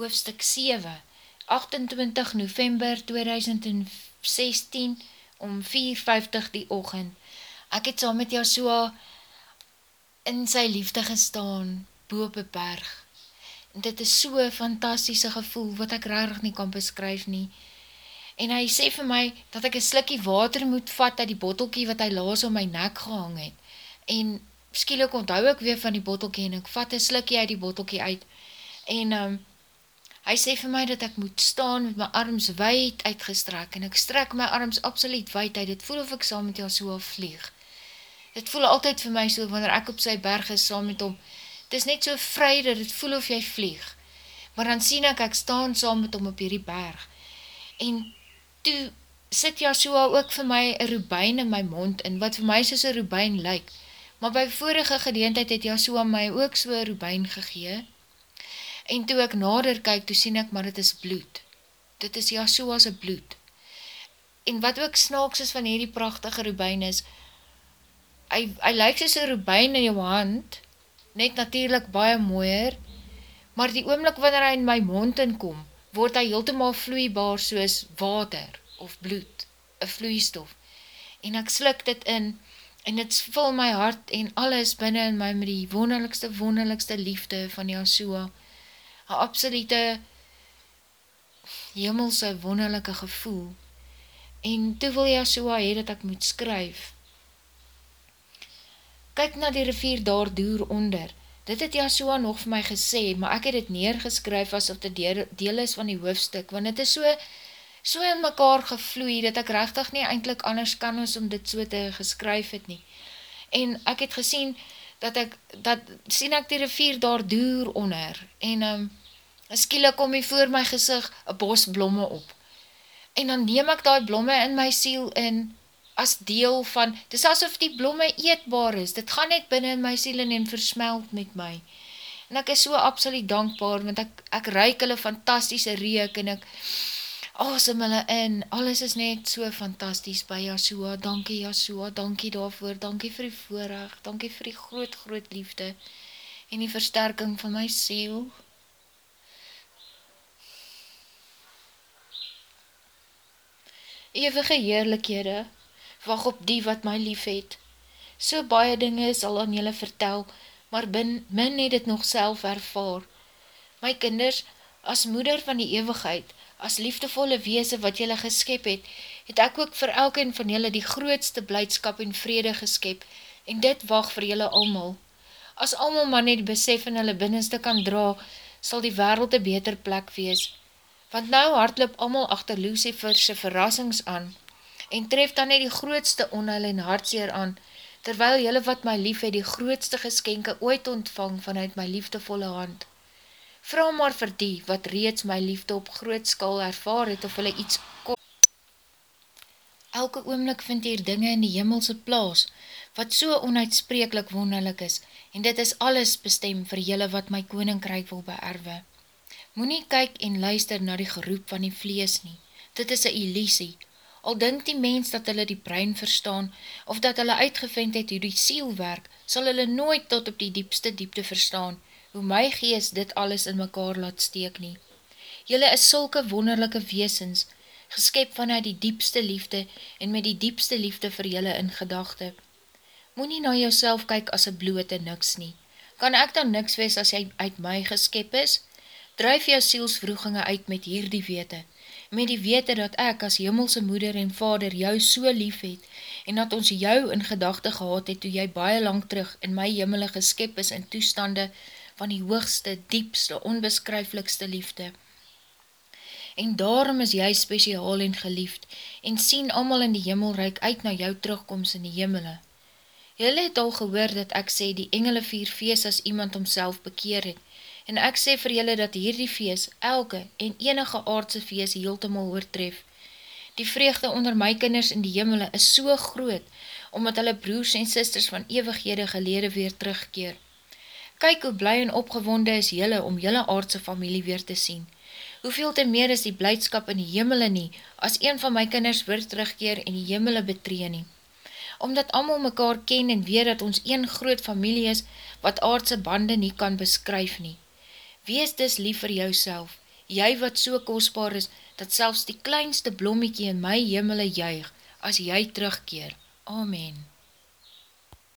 hoofstuk 7, 28 november 2016, om 4.50 die ochend. Ek het saam met Joshua in sy liefde gestaan, boop een berg. En dit is so'n fantastische gevoel, wat ek rarig nie kan beskryf nie. En hy sê vir my, dat ek een slikkie water moet vat uit die bottelkie wat hy laas om my nek gehang het. En skielik onthou ek weer van die bottelkie en ek vat een slikkie uit die bottelkie uit. En um, hy sê vir my dat ek moet staan met my arms wijd uitgestrek en ek strek my arms absoluut wijd uit. Dit voel of ek saam met jou so vlieg. Dit voel altyd vir my so wanneer ek op sy berg is saam met hom. Het is net so vry dat het voel of jy vlieg. Maar dan sien ek ek staan saam met hom op hierdie berg. En toe sit Joshua ook vir my een rubijn in my mond en wat vir my soos een rubijn lyk. Maar by vorige gedeentheid het Joshua my ook so een rubijn gegee. En toe ek nader kyk, toe sien ek, maar dit is bloed. Dit is Joshua's bloed. En wat ook snaaks is van hierdie prachtige rubijn is, hy, hy lyk soos een rubijn in jou hand, net natuurlijk baie mooier, maar die oomlik wanneer hy in my mond inkom, word hy heeltemaal vloeibaar soos water of bloed, een vloeistof. En ek slik dit in, en het vul my hart en alles binnen in my met die wonderlikste, wonderlikste liefde van Joshua, een absolute hemelse wonderlijke gevoel. En toe wil Joshua hee dat ek moet skryf. Kyk na die rivier daar duur onder, Dit het Joshua nog vir my gesê, maar ek het het neergeskryf asof dit deel is van die hoofdstuk, want het is so, so in mekaar gevloei, dat ek rechtig nie eindelijk anders kan as om dit so te geskryf het nie. En ek het gesien, dat ek, dat sien ek die rivier daar duur onder, en um, skielik kom hier voor my gezicht een bos blomme op. En dan neem ek die blomme in my siel in, as deel van, het is asof die blomme eetbaar is, dit gaan net binnen in my siel en versmelt met my. En ek is so absoluut dankbaar, want ek, ek reik hulle fantastische reek, en ek asem hulle in, alles is net so fantastisch by Yahshua, dankie Yahshua, dankie daarvoor, dankie vir die voorrecht, dankie vir die groot, groot liefde, en die versterking van my siel. Ewige heerlikhede, wacht op die wat my lief het. So baie dinge is al aan julle vertel, maar bin, min het het nog self ervaar. My kinders, as moeder van die eeuwigheid, as liefdevolle weese wat julle geskep het, het ek ook vir elkeen van julle die grootste blijdskap en vrede geskep, en dit wacht vir julle almal. As almal maar net besef in hulle binnenste kan dra, sal die wereld een beter plek wees. Want nou hardloop almal achter Luciferse verrassings aan, en tref dan net die grootste onheil en hartseer aan, terwyl jylle wat my lief het die grootste geskenke ooit ontvang vanuit my liefdevolle hand. Vra maar vir die, wat reeds my liefde op groot skal ervaar het, of hulle iets kom. Elke oomlik vind hier dinge in die hemelse plaas, wat so onuitspreeklik wonderlik is, en dit is alles bestem vir jylle wat my koninkryk wil beerwe. Moe nie kyk en luister na die geroep van die vlees nie, dit is een illusie, Al dink die mens dat hulle die brein verstaan, of dat hulle uitgevind het hoe die siel werk, sal hulle nooit tot op die diepste diepte verstaan, hoe my gees dit alles in mekaar laat steek nie. Julle is sulke wonderlijke weesens, geskep vanuit die diepste liefde en met die diepste liefde vir julle in gedachte. Moe nie na jouself kyk as een blote niks nie. Kan ek dan niks wees as jy uit my geskep is? Drijf jou sielsvroeginge uit met hierdie wete, met die wete dat ek as hemelse moeder en vader jou so lief het, en dat ons jou in gedachte gehad het, toe jy baie lang terug in my hemele geskep is in toestande van die hoogste, diepste, onbeskryflikste liefde. En daarom is jy speciaal en geliefd, en sien allemaal in die hemelryk uit na jou terugkomst in die hemele. Julle het al gehoor dat ek sê die engele vier feest as iemand omself bekeer het, en ek sê vir julle dat hierdie feest, elke en enige aardse feest heeltemal oortref. Die vreugde onder my kinders in die hemele is so groot, omdat hulle broers en sisters van ewighede gelede weer terugkeer. Kyk hoe bly en opgewonde is julle om julle aardse familie weer te sien. Hoeveel te meer is die blijdskap in die hemele nie, as een van my kinders weer terugkeer en die hemele betree nie. Omdat allemaal mekaar ken en weet dat ons een groot familie is, wat aardse bande nie kan beskryf nie. Wees dus lief vir jouself jy wat so kostbaar is, dat selfs die kleinste blommiekie in my hemele juig, as jy terugkeer. Amen.